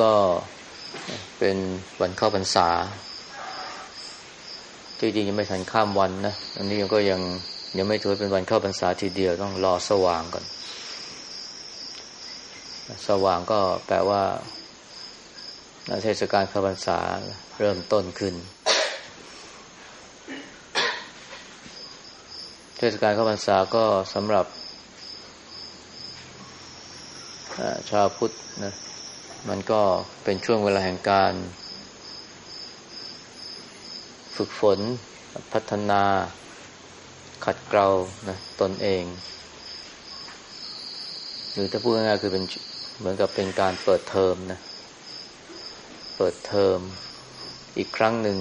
ก็เป็นวันเข้าพรรษาจริงๆยังไม่ทันข้ามวันนะ อันนี้ก็ยังยังไม่ถือเป็นวันเข้าพรรษาทีเดียวต้องรอสว่างก่อน สว่างก็แปลว่าเทศกาลเข้าพรรษาเริ่มต้นขึ้น เทศกาลเข้าพรรษาก็สำหรับชาวพุทธนะ มันก็เป็นช่วงเวลาแห่งการ ฝึกฝน พัฒนา ขัดเกลานะตนเอง หรือถ้าพูดง่ายๆคือเป็นเหมือนกับเป็นการเปิดเทอมนะ เปิดเทอมอีกครั้งหนึ่ง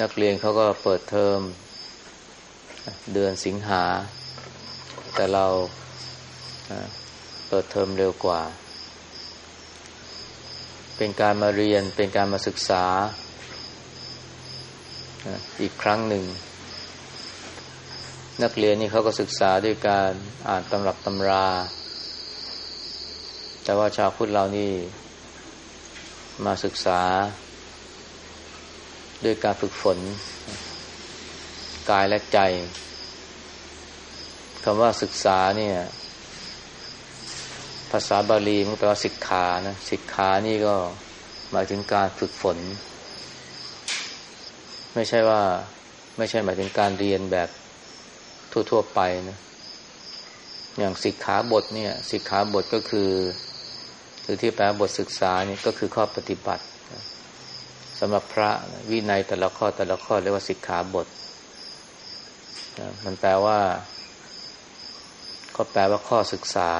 นักเรียนเขาก็เปิดเทอมเดือนสิงหา แต่เรา เปิดเทอมเร็วกว่า เป็นการมาเรียนเป็นการมาศึกษา อีกครั้งหนึ่ง นักเรียนนี่เขาก็ศึกษาด้วยการอ่านตำรับตำรา แต่ว่าชาวพุทธเรานี่ มาศึกษา ด้วยการฝึกฝน กายและใจคำว่าศึกษาเนี่ยาษาบาลีมันแปลว่าศิกขานะศิกขานี่ก็หมายถึงการฝึกฝน ไม่ใช่ว่าไม่ใช่หมายถึงการเรียนแบบทั่ว ๆ ไปนะอย่างศิกขาบทเนี่ยศิกขาบทก็คือหรือที่แปลบทศึกษานี่ก็คือข้อปฏิบัติสำหรับพระวินัยแต่ละข้อแต่ละข้อเรียกว่าศิกขาบท มันแปลว่า ก็แปลว่าข้อศึกษา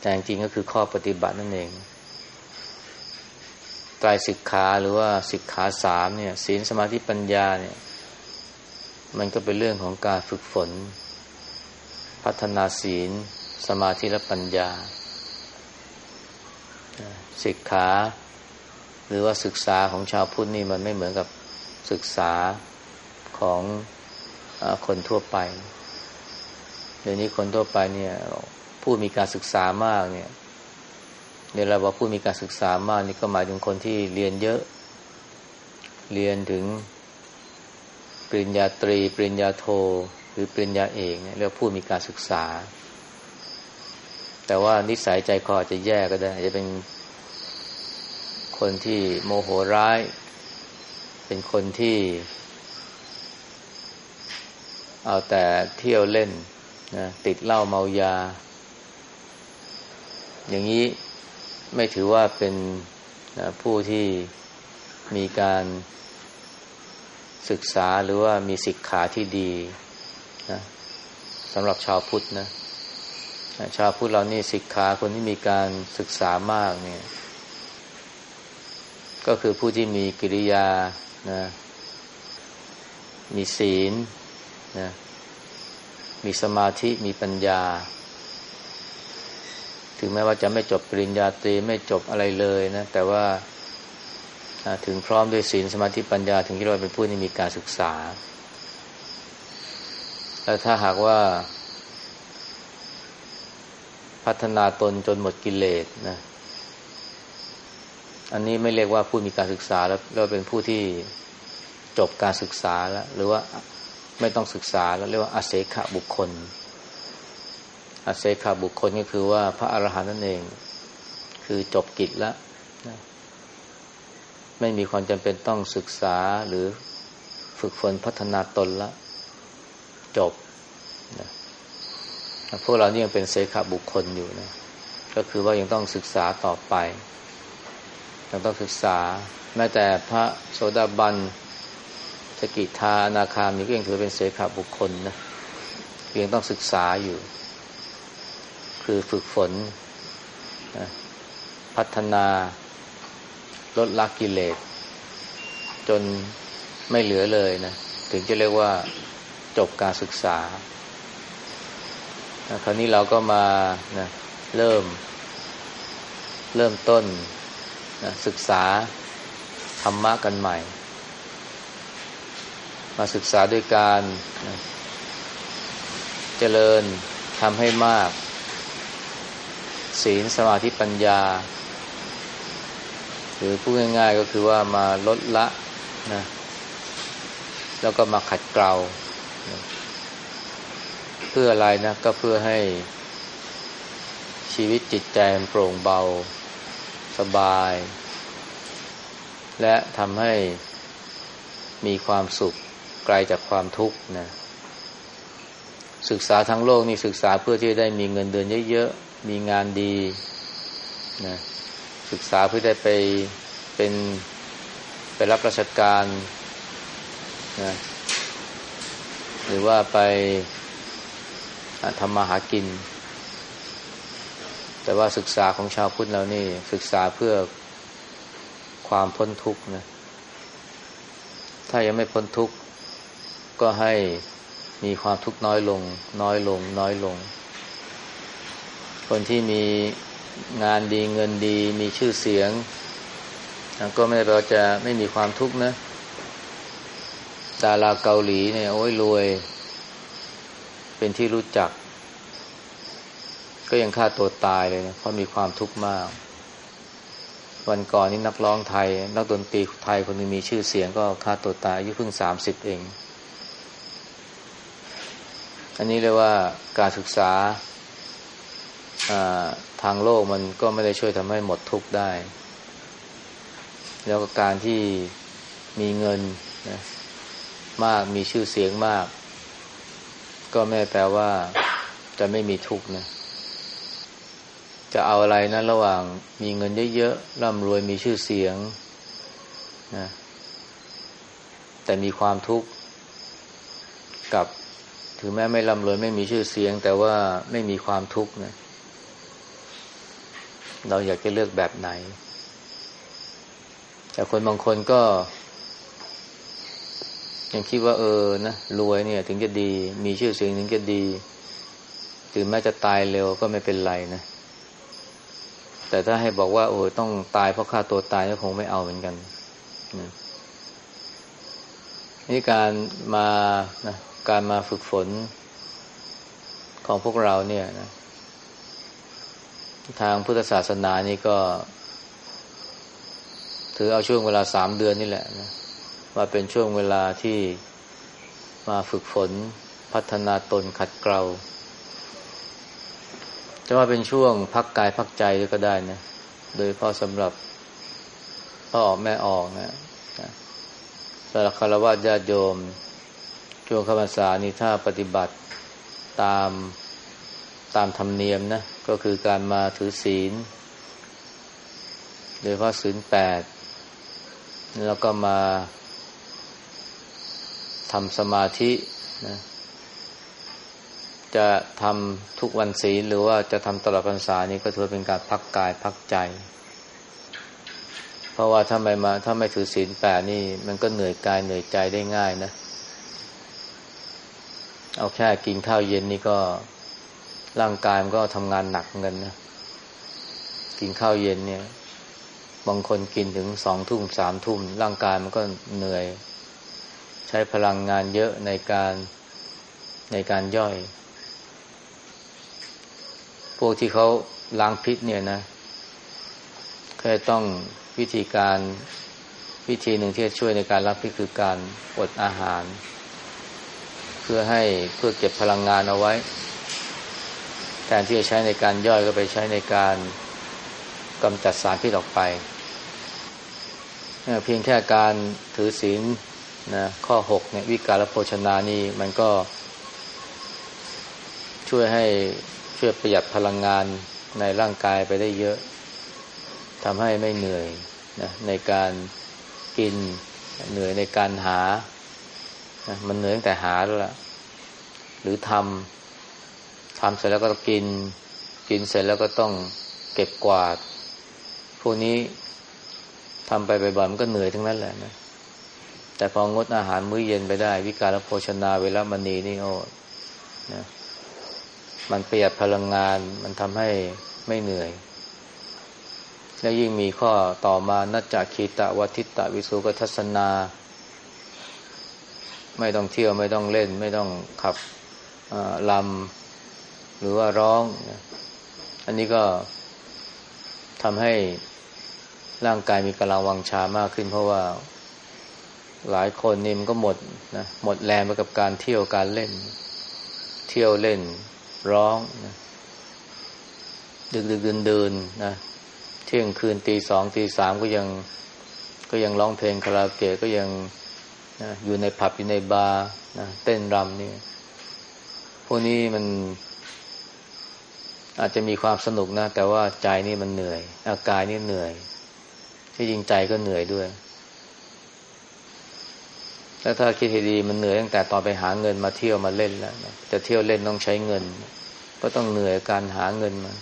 แต่จริงก็คือข้อปฏิบัตินั่นเองไตรสิกขาหรือว่าสิกขาสามเนี่ยศีลสมาธิปัญญาเนี่ย มันก็เป็นเรื่องของการฝึกฝน พัฒนาศีล สมาธิและปัญญาสิกขาหรือว่าศึกษาของชาวพุทธนี่มันไม่เหมือนกับศึกษาของอคนทั่วไป เดี๋ยวนี้คนทั่วไปเนี่ย ผู้มีการศึกษามากเนี่ยเดี๋ยวเราบอกผู้มีการศึกษามากนี่ก็หมายถึงคนที่เรียนเยอะ เรียนถึงปริญญาตรี ปริญญาโท หรือปริญญาเอกเนี่ยเรียกผู้มีการศึกษา แต่ว่านิสัยใจคอจจะแย่ก็ได้อาจจะเป็นคนที่โมโหร้าย เป็นคนที่ เอาแต่เที่ยวเล่นนะติดเหล้าเมายา อย่างนี้ไม่ถือว่าเป็นผู้ที่มีการศึกษาหรือว่ามีศิกขาที่ดีนะสำหรับชาวพุทธนะชาวพุทธเรานี่ศิกขาคนที่มีการศึกษามากเนี่ย ก็คือผู้ที่มีกิริยานะมีศีลนะมีสมาธิมีปัญญา ถึงแม้ว่าจะไม่จบปริญญาตรีไม่จบอะไรเลยนะ แต่ว่าถึงพร้อมด้วยศีลสมาธิปัญญาถึงที่เราเป็นผู้ที่มีการศึกษา แล้วถ้าหากว่า พัฒนาตนจนหมดกิเลสนะ อันนี้ไม่เรียกว่าผู้มีการศึกษาแล้วเราเป็นผู้ที่จบการศึกษาแล้ว หรือว่าไม่ต้องศึกษาแล้วเรียกว่าอาเสขบุคคล อาเซคาบุคคลก็คือว่าพระอรหันต์นั่นเอง คือจบกิจแล้วไม่มีความจำเป็นต้องศึกษาหรือฝึกฝนพัฒนาตนละจบนะพวกเรานี่ยังเป็นเซขาบุคคลอยู่นะ ก็คือว่ายังต้องศึกษาต่อไปยังต้องศึกษา แม้แต่พระโสดาบันสกิทานาคามีก็ยังถือเป็นเสขาบุคคลนะยังต้องศึกษาอยู่ คือฝึกฝนพัฒนาลดละกกิเลส จนไม่เหลือเลยนะ ถึงจะเรียกว่าจบการศึกษา คราวนี้เราก็มานะเริ่ม เริ่มต้นนะศึกษาธรรมะกันใหม่ มาศึกษาด้วยการนะเจริญทำให้มาก ศีลสมาธิปัญญา หรือพูดง่ายๆก็คือว่ามาลดละนะแล้วก็มาขัดเกลาเพื่ออะไรนะ ก็เพื่อให้ชีวิตจิตใจมันโปร่งเบาสบาย และทำให้มีความสุขไกลจากความทุกข์นะศึกษาทั้งโลกนี่ศึกษาเพื่อที่จะได้มีเงินเดือนเยอะๆ มีงานดีนะศึกษาเพื่อได้ไปเป็นไปรับราชการนะหรือว่าไปทำมาหากิน แต่ว่าศึกษาของชาวพุทธเรานี่ ศึกษาเพื่อความพ้นทุกข์นะถ้ายังไม่พ้นทุกข์ก็ให้มีความทุกข์น้อยลง น้อยลง น้อยลง คนที่มีงานดีเงินดีมีชื่อเสียง ก็ไม่เราจะไม่มีความทุกข์นะดาราเกาหลีเนี่ยโอ้ยรวย เป็นที่รู้จัก ก็ยังฆ่าตัวตายเลยนะเพราะมีความทุกข์มาก วันก่อนนี้นักร้องไทย นักดนตรีไทยคนนึงมีชื่อเสียงก็ฆ่าตัวตายอายุเพิ่งสามสิบเอง อันนี้เรียกว่าการศึกษา ทางโลกมันก็ไม่ได้ช่วยทำให้หมดทุกข์ได้ แล้วก็การที่มีเงินนะมากมีชื่อเสียงมาก ก็ไม่แปลว่าจะไม่มีทุกข์นะ จะเอาอะไรนะระหว่างมีเงินเยอะๆร่ำรวยมีชื่อเสียงนะแต่มีความทุกข์กับ ถึงแม้ไม่ร่ำรวยไม่มีชื่อเสียง แต่ว่าไม่มีความทุกข์นะ เราอยากจะเลือกแบบไหน แต่คนบางคนก็ ยังคิดว่าเออนะรวยเนี่ย ถึงจะดี มีชื่อเสียงถึงจะดีถึงแม้จะตายเร็วก็ไม่เป็นไรนะ แต่ถ้าให้บอกว่า โอ้ต้องตายเพราะฆ่าตัวตายก็คงไม่เอาเหมือนกันนะนี่การมานะการมาฝึกฝนของพวกเราเนี่ยนะ ทางพุทธศาสนานี่ก็ ถือเอาช่วงเวลาสามเดือนนี่แหละนะมาเป็นช่วงเวลาที่มาฝึกฝนพัฒนาตนขัดเกลาจะว่าเป็นช่วงพักกายพักใจก็ได้นะ โดยเพราะสำหรับพ่อออกแม่ออกนะสารคารวะญาติโยม ช่วงขมรษานี่ถ้าปฏิบัติตาม ตามธรรมเนียมนะ ก็คือการมาถือศีล โดยเพราะศีลแปดแล้วก็มาทำสมาธินะจะทำทุกวันศีลหรือว่าจะทำตลอดพรรษานี้ก็ถือเป็นการพักกายพักใจ เพราะว่าถ้าไม่มาถ้าไม่ถือศีลแปดนี่ มันก็เหนื่อยกายเหนื่อยใจได้ง่ายนะ เอาแค่กินข้าวเย็นนี่ก็ ร่างกายมันก็ทำงานหนักเงินนะกินข้าวเย็นเนี่ย บางคนกินถึงสองทุ่มสามทุ่มร่างกายมันก็เหนื่อย ใช้พลังงานเยอะในการในการย่อย พวกที่เขาล้างพิษเนี่ยนะก็ต้องวิธีการวิธีหนึ่งที่จะช่วยในการล้างพิษคือการอดอาหาร เพื่อให้เพื่อเก็บพลังงานเอาไว้ ทนที่จะใช้ในการย่อยก็ไปใช้ในการกำจัดสารพิษออกไป เพียงแค่การถือศีลนะข้อหกเนี่ยวิการโภชนานี่มันก็ ช่วยให้ช่วยประหยัดพลังงานในร่างกายไปได้เยอะทำให้ไม่เหนื่อยนะในการกินเหนื่อยในการหานะมันเหนื่อยตั้งแต่หาแล้วล่ะหรือทำ ทำเสร็จแล้วก็ต้องกิน กินเสร็จแล้วก็ต้องเก็บกวาด พวกนี้ทำไปบ่อยๆมันก็เหนื่อยทั้งนั้นแหละนะแต่พองดอาหารมื้อเย็นไปได้ วิการโภชนาเวลามณีนี่โอ้นะมันประหยัดพลังงานมันทำให้ไม่เหนื่อย แล้วยิ่งมีข้อต่อมานัจจคีตะวัติตะวิสุกทัศนา ไม่ต้องเที่ยวไม่ต้องเล่น ไม่ต้องขับลำ หรือว่าร้องอันนี้ก็ทำให้ร่างกายมีกำลังวังชามากขึ้น เพราะว่าหลายคนนี่มันก็หมดนะหมดแรงไปกับการเที่ยวการเล่น เที่ยวเล่น ร้องนะดึกดึกเดินเดินนะเที่ยงคืนตีสองตีสามก็ยังก็ยังร้องเพลงคาราโอเกะก็ยังนะอยู่ในผับอยู่ในบาร์นะเต้นรำนี่พวกนี้มัน อาจจะมีความสนุกนะ แต่ว่าใจนี่มันเหนื่อย อากายนี่เหนื่อย ที่จริงใจก็เหนื่อยด้วยแล้วถ้าคิดให้ดีมันเหนื่อยตั้งแต่ตอนไปหาเงินมาเที่ยวมาเล่นแล้วนะจะเที่ยวเล่นต้องใช้เงิน ก็ต้องเหนื่อยการหาเงินมา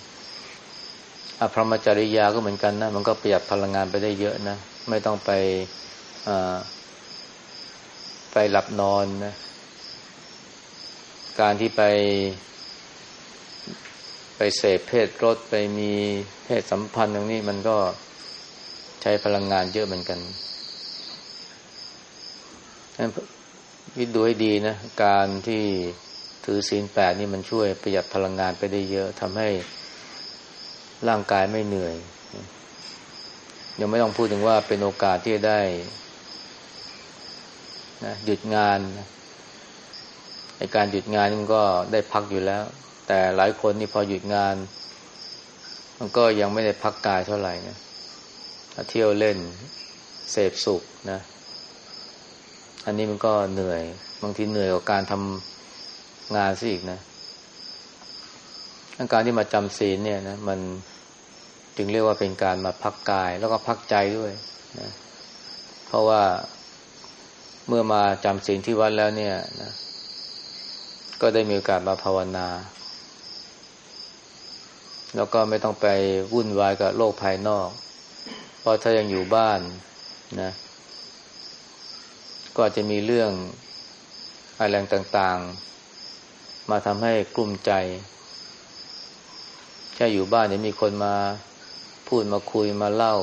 อภรมจริยาก็เหมือนกันนะมันก็ประหยัดพลังงานไปได้เยอะนะไม่ต้องไปไปหลับนอนนะการที่ไป ไปเสพเพศรถไปมีเพศสัมพันธ์ตรงนี้มันก็ใช้พลังงานเยอะเหมือนกันวิดูให้ดีนะ การที่ถือศีลแปดนี่มันช่วยประหยัดพลังงานไปได้เยอะทำให้ร่างกายไม่เหนื่อย ยังไม่ต้องพูดถึงว่าเป็นโอกาสที่จะได้นะหยุดงานในการหยุดงานมันก็ได้พักอยู่แล้ว แต่หลายคนนี่พอหยุดงาน มันก็ยังไม่ได้พักกายเท่าไหร่นะเที่ยวเล่นเสพสุขนะ อันนี้มันก็เหนื่อย บางทีเหนื่อยกับการทำงานซะอีกนะการที่มาจำศีลเนี่ยนะมันจึงเรียกว่าเป็นการมาพักกายแล้วก็พักใจด้วยนะเพราะว่าเมื่อมาจำศีลที่วัดแล้วเนี่ยนะก็ได้มีโอกาสมาภาวนา แล้วก็ไม่ต้องไปวุ่นวายกับโลกภายนอก เพราะถ้ายังอยู่บ้านนะ ก็อาจจะมีเรื่องอะไรต่างๆ มาทำให้กลุ้มใจ แค่อยู่บ้านเนี่ยมีคนมาพูดมาคุยมาเล่า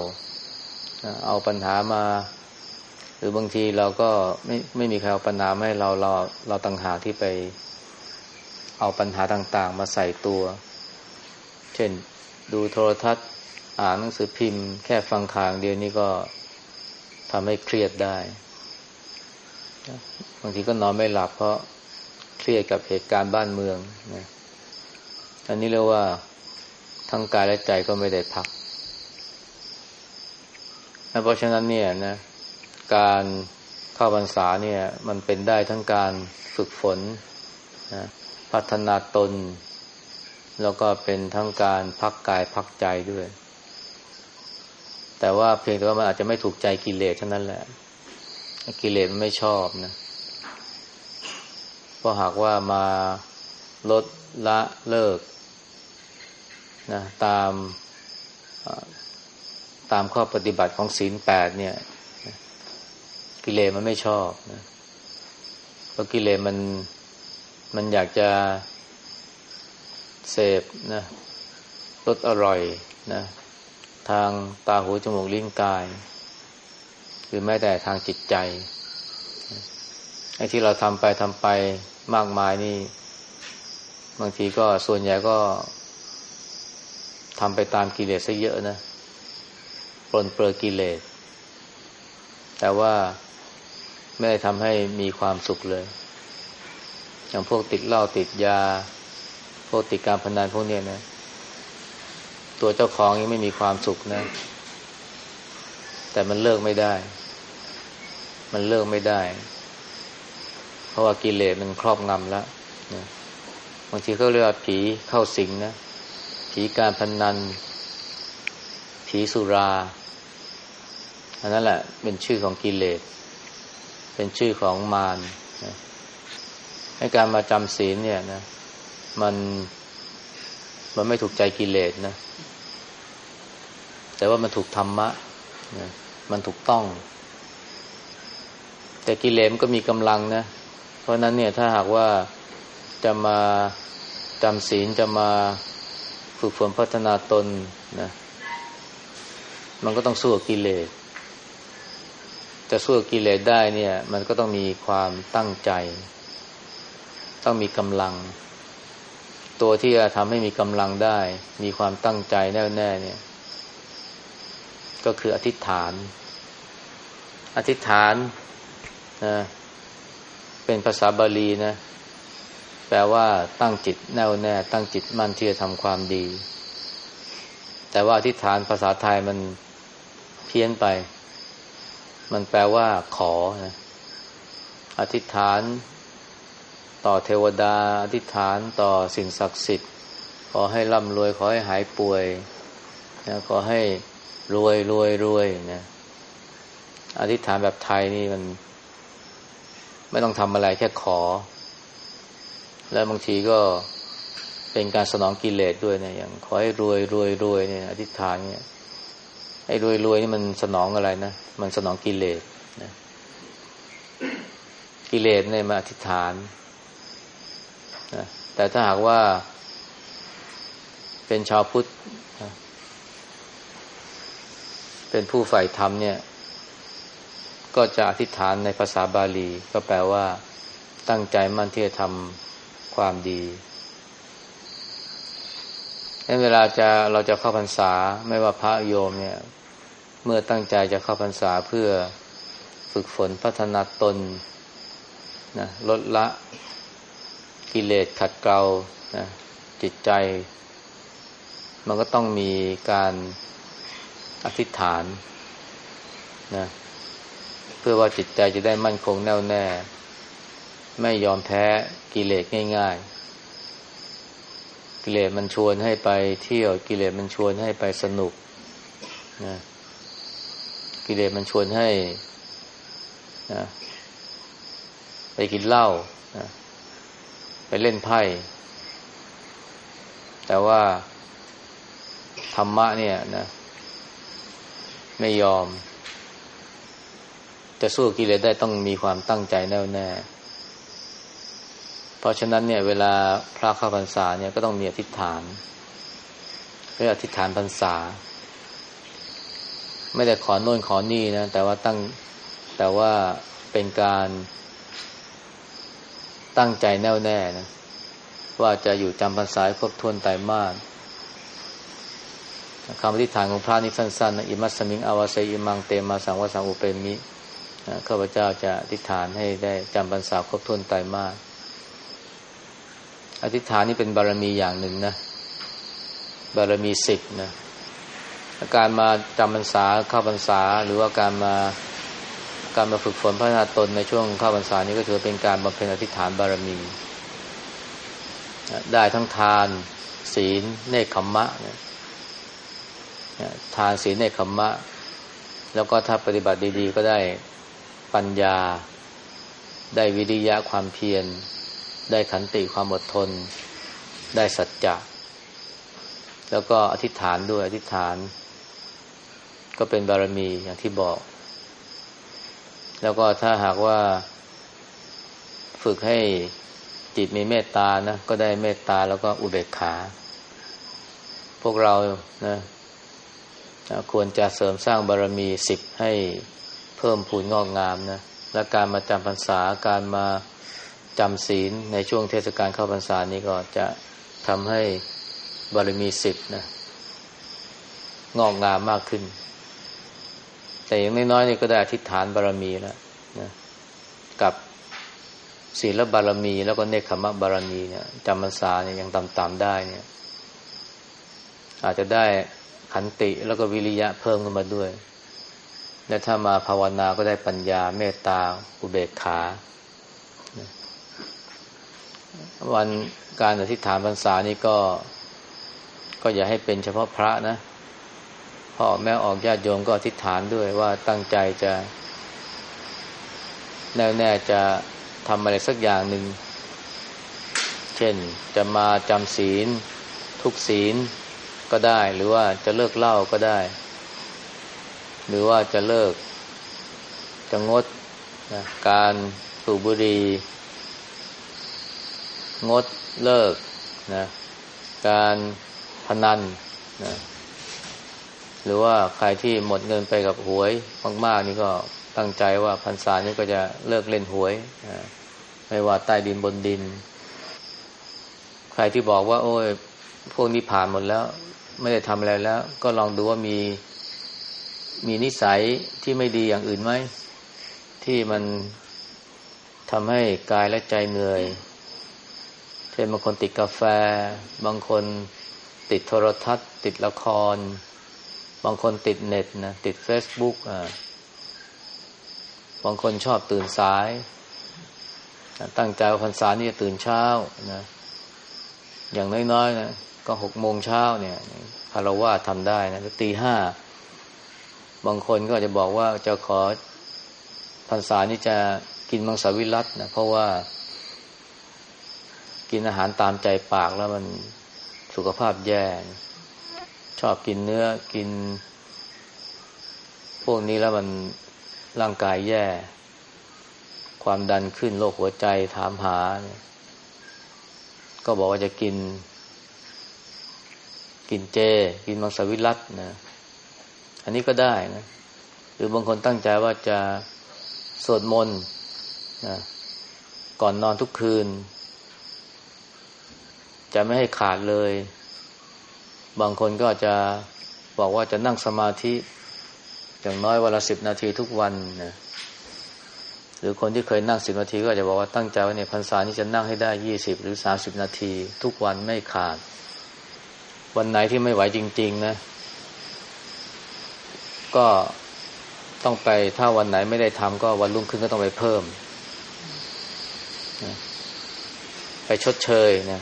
เอาปัญหามา หรือบางทีเราก็ไม่ไม่มีใครเอาปัญหาให้เราเราเราต่างหากที่ไป เอาปัญหาต่าง ๆ มาใส่ตัว เช่น ดูโทรทัศน์ อ่านหนังสือพิมพ์ แค่ฟังข่าวเดียวนี้ก็ทำให้เครียดได้บางทีก็นอนไม่หลับเพราะเครียดกับเหตุการณ์บ้านเมืองนะอันนี้เรียกว่าทั้งกายและใจก็ไม่ได้พัก เพราะฉะนั้นเนี่ยนะการเข้าพรรษาเนี่ย มันเป็นได้ทั้งการฝึกฝนนะพัฒนาตน แล้วก็เป็นทั้งการพักกายพักใจด้วย แต่ว่าเพียงแต่ว่ามันอาจจะไม่ถูกใจกิเลสเท่านั้นแหละ กิเลสมันไม่ชอบนะเพราะหากว่ามาลดละเลิกนะตามตามข้อปฏิบัติของศีลแปดเนี่ย กิเลสมันไม่ชอบนะเพราะกิเลสมันมันอยากจะ เสพนะรสอร่อยนะทางตาหูจมูกลิ้นกาย หรือแม้แต่ทางจิตใจไอ้ที่เราทำไปทำไปมากมายนี่ บางทีก็ส่วนใหญ่ก็ทำไปตามกิเลสซะเยอะนะปลนเปลือกิเลส แต่ว่าไม่ได้ทำให้มีความสุขเลย อย่างพวกติดเหล้าติดยา วกติดการพนันพวกนี้นะ ตัวเจ้าของยังไม่มีความสุขนะ แต่มันเลิกไม่ได้ มันเลิกไม่ได้ เพราะว่ากิเลสมันครอบงำแล้วนะบางทีเขาเรียกว่าผีเข้าสิงนะ ผีการพนนัน ผีสุรา อันนั้นแหละ เป็นชื่อของกิเลส เป็นชื่อของมารให้การมาจำศีลเนี่ยนะ มันมันไม่ถูกใจกิเลสนะ แต่ว่ามันถูกธรรมะนะมันถูกต้อง แต่กิเลสก็มีกำลังนะ เพราะนั้นเนี่ยถ้าหากว่าจะมาจำศีลจะมาฝึกฝนพัฒนาตนนะมันก็ต้องสู้กับกิเลสจะสู้กับกิเลสได้เนี่ย มันก็ต้องมีความตั้งใจ ต้องมีกำลัง ตัวที่จะทำให้มีกำลังได้ มีความตั้งใจแน่วแน่เนี่ย ก็คืออธิษฐาน อธิษฐานนะเป็นภาษาบาลีนะ แปลว่าตั้งจิตแน่วแน่ ตั้งจิตมั่นที่จะทำความดี แต่ว่าอธิษฐานภาษาไทยมันเพี้ยนไป มันแปลว่าขอนะอธิษฐาน ต่อเทวดาอธิษฐานต่อสิ่งศักดิ์สิทธิ์ ขอให้ร่ำรวยขอให้หายป่วยนะขอให้รวยรวยรวยนะอธิษฐานแบบไทยนี่มัน ไม่ต้องทำอะไรแค่ขอ แล้วบางทีก็เป็นการสนองกิเลสด้วยนะอย่างขอให้รวยรวยรวยเนี่ยอธิษฐานเนี่ยไอ้รวยรวยนี่มันสนองอะไรนะมันสนองกิเลสนะกิเลสเนี่ยมาอธิษฐาน แต่ถ้าหากว่า เป็นชาวพุทธเป็นผู้ใฝ่ธรรมเนี่ย ก็จะอธิษฐานในภาษาบาลี ก็แปลว่าตั้งใจมั่นที่จะทำความดีเวลาจะเราจะเข้าพรรษาไม่ว่าพระโยมเนี่ย เมื่อตั้งใจจะเข้าพรรษาเพื่อฝึกฝนพัฒนาตนนะลดละ กิเลสขัดเกลานะจิตใจ มันก็ต้องมีการอธิษฐานนะเพื่อว่าจิตใจจะได้มั่นคงแน่วแน่ ไม่ยอมแพ้กิเลสง่าย ๆ กิเลสมันชวนให้ไปเที่ยวกิเลสมันชวนให้ไปสนุกนะกิเลสมันชวนให้นะไปกินเหล้านะ ไปเล่นไพ่ แต่ว่า ธรรมะเนี่ยนะ ไม่ยอม จะสู้กิเลสได้ต้องมีความตั้งใจแน่วแน่ เพราะฉะนั้นเนี่ย เวลาพระเข้าพรรษาเนี่ยก็ต้องมีอธิษฐานเรียกอธิษฐานพรรษา ไม่ได้ขอโน่นขอนี่นะ แต่ว่าตั้งแต่ว่าเป็นการ ตั้งใจแน่วแน่นะว่าจะอยู่จำพรรษาครบถ้วนไตรมาสคำอธิษฐานของพระนี่สั้นๆนะอิมัสมิงอาวาเซอิมังเตมาสังวสังอุเปมิข้าพเจ้าจะอธิษฐานให้ได้จำพรรษาครบถ้วนไตรมาสอธิษฐานนี่เป็นบารมีอย่างหนึ่งนะ บารมีสิบนะการมาจำพรรษาเข้าพรรษาหรือว่าการมา การมาฝึกฝนพัฒนาตนในช่วงข้าพรรษานี้ก็ถือเป็นการบำเพ็ญอธิษฐานบารมี ได้ทั้งทาน ศีล เนคขมมะทานศีลเนคขมมะ แล้วก็ถ้าปฏิบัติดี ๆ ก็ได้ปัญญา ได้วิริยะความเพียร ได้ขันติความอดทน ได้สัจจะ แล้วก็อธิษฐานด้วยอธิษฐาน ก็เป็นบารมีอย่างที่บอก แล้วก็ถ้าหากว่าฝึกให้จิตมีเมตตานะ ก็ได้เมตตาแล้วก็อุเบกขา พวกเรานะควรจะเสริมสร้างบารรมีสิบให้เพิ่มพูนงอกงามนะ และการมาจำพรรษาการมาจำศีลในช่วงเทศกาลเข้าพรรษานี้ก็จะทำให้บารรมีสิบนะ งอกงามมากขึ้น แต่อย่างน้อยๆนี่ก็ได้อธิษฐานบารมีแล้วนะกับศีลบารมี แล้วก็เนคขมะบารมีเนี่ยจำพรรษาเนี่ยยังต่ำๆได้เนี่ย อาจจะได้ขันติแล้วก็วิริยะเพิ่มขึ้นมาด้วย และถ้ามาภาวนาก็ได้ปัญญาเมตตาอุเบกขา วันการอธิษฐานพรรษานี่ก็ ก็อย่าให้เป็นเฉพาะพระนะ พ่อแม่ออกญาติโยมก็อธิษฐานด้วยว่าตั้งใจจะ แน่แน่จะทำอะไรสักอย่างหนึ่ง เช่นจะมาจำศีล ทุกศีลก็ได้ หรือว่าจะเลิกเหล้าก็ได้ หรือว่าจะเลิก จะงดนะการสูบบุหรี่งดเลิกนะการพนันนะ หรือว่าใครที่หมดเงินไปกับหวยมากๆนี่ก็ตั้งใจว่าพรรษานี้ก็จะเลิกเล่นหวยนะไม่ว่าใต้ดินบนดิน ใครที่บอกว่า โอ้ย พวกนี้ผ่านหมดแล้ว ไม่ได้ทำอะไรแล้ว ก็ลองดูว่ามีมีนิสัยที่ไม่ดีอย่างอื่นไหมที่มันทำให้กายและใจเหนื่อย เช่นบางคนติดกาแฟ บางคนติดโทรทัศน์ ติดละคร บางคนติดเน็ตนะติดเฟซบุ๊กอ่าบางคนชอบตื่นสาย ตั้งใจว่าพรรษานี่จะตื่นเช้านะ อย่างน้อยๆนะก็หกโมงเช้าเนี่ยคารวะทำได้นะตีห้าบางคนก็จะบอกว่าจะขอพรรษานี่จะกินมังสวิรัตนะเพราะว่า กินอาหารตามใจปากแล้วมันสุขภาพแย่ ชอบกินเนื้อกิน พวกนี้แล้วมันร่างกายแย่ ความดันขึ้นโรคหัวใจถามหา ก็บอกว่าจะกิน กินเจ กินมังสวิรัตนะ อันนี้ก็ได้นะ หรือบางคนตั้งใจว่าจะสวดมนต์นะก่อนนอนทุกคืน จะไม่ให้ขาดเลย บางคนก็จะบอกว่าจะนั่งสมาธิ อย่างน้อยวันละสิบนาทีทุกวันนะหรือคนที่เคยนั่งสิบนาทีก็จะบอกว่าตั้งใจว่าเนี่ยพรรษานี้จะนั่งให้ได้ยี่สิบหรือสาสิบนาที ทุกวันไม่ขาด วันไหนที่ไม่ไหวจริง ๆ นะ ก็ต้องไปถ้าวันไหนไม่ได้ทำก็วันรุ่งขึ้นก็ต้องไปเพิ่มนะไปชดเชยนะ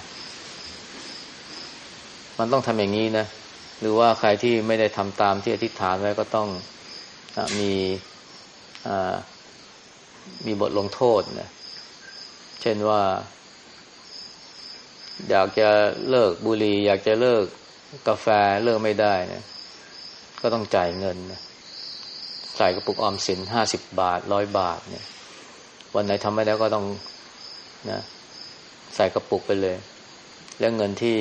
มันต้องทำอย่างนี้นะ หรือว่าใครที่ไม่ได้ทำตามที่อธิษฐานไว้ก็ต้องมีมีบทลงโทษนะ เช่นว่า อยากจะเลิกบุหรี่อยากจะเลิกกาแฟเลิกไม่ได้นะ ก็ต้องจ่ายเงินนะใส่กระปุกออมสินห้าสิบบาทร้อยบาทเนี่ย วันไหนทำไม่ได้ก็ต้องนะใส่กระปุกไปเลย แล้วเงินที่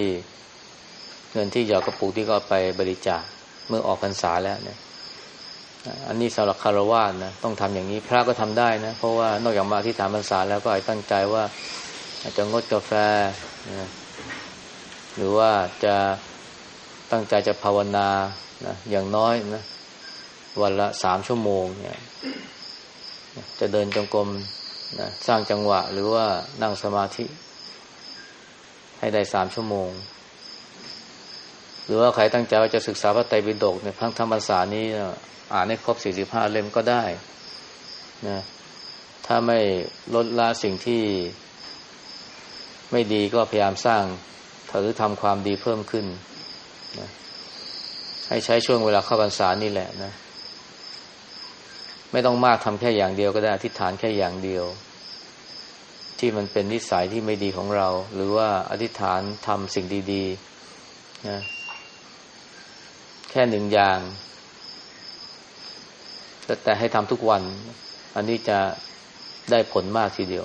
เงินที่หยอดกระปุกที่ก็ไปบริจาคเมื่อออกพรรษาแล้วเนี่ยอันนี้สำหรับคารวะนะต้องทำอย่างนี้พระก็ทำได้นะ เพราะว่านอกจากมาที่ฐานพรรษาแล้วก็ตั้งใจว่าจะงดกาแฟนะหรือว่าจะตั้งใจจะภาวนานะอย่างน้อยนะวันละสามชั่วโมงเนี่ยจะเดินจงกรมนะสร้างจังหวะ หรือว่านั่งสมาธิ ให้ได้สามชั่วโมง หรือว่าใครตั้งใจว่าจะศึกษาพระไตรปิฎกในพังธรรมศาสนี้อ่านให้ครบสี่สิบห้าเล่มก็ได้นะถ้าไม่ลดละสิ่งที่ไม่ดีก็พยายามสร้างหรือทำความดีเพิ่มขึ้นนะให้ใช้ช่วงเวลาเข้าพรรษานี่แหละนะ ไม่ต้องมากทำแค่อย่างเดียวก็ได้อธิษฐานแค่อย่างเดียว ที่มันเป็นนิสัยที่ไม่ดีของเรา หรือว่าอธิษฐานทำสิ่งดีๆนะ แค่หนึ่งอย่าง แต่ให้ทำทุกวัน อันนี้จะได้ผลมากทีเดียว